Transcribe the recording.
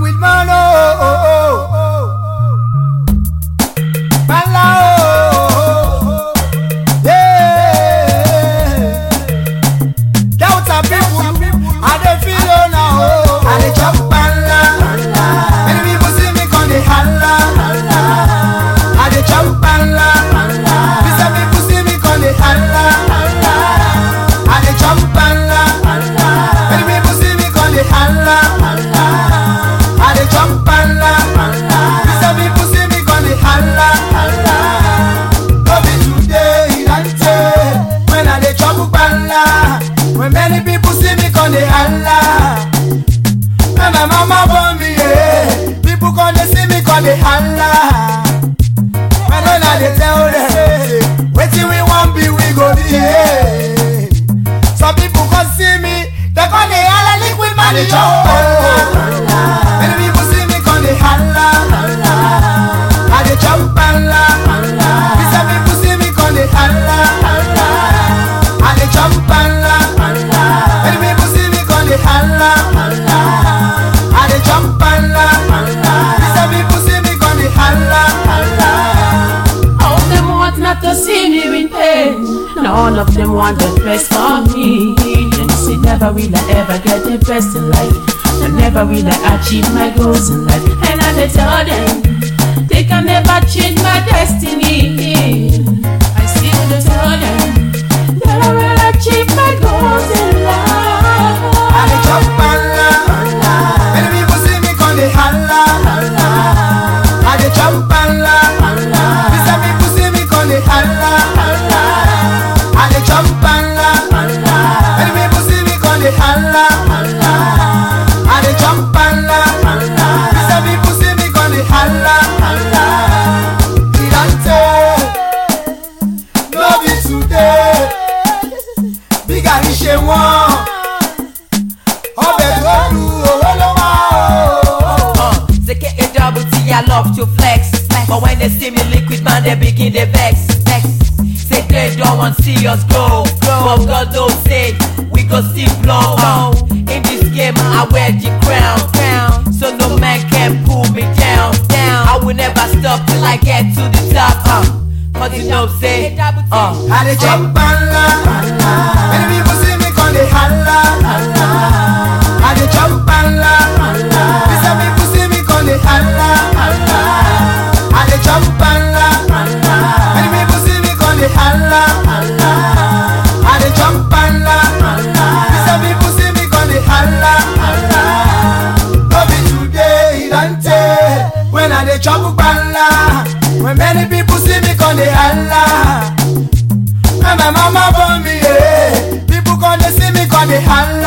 With man, oh. love me, yeah. People come they see me, come they holla. I know they tell them, waiting we won't be, we go be, yeah. All of them want the best for me. Them say never will I ever get the best in life. I never will I achieve my goals in life. And I tell them they can never change my destiny. I love to flex. But when they see me liquid, man, they begin to vex. vex. Say they don't want to see us go. But God knows say we go still blow. In this game, I wear the crown. crown. So no man can pull me down. down. I will never stop till I get to the top. Uh, Cause you know, say, uh, I dey chop dey chop bala. When many people see me come dey holla. When my mama born me, eh, people come dey see me come dey holla.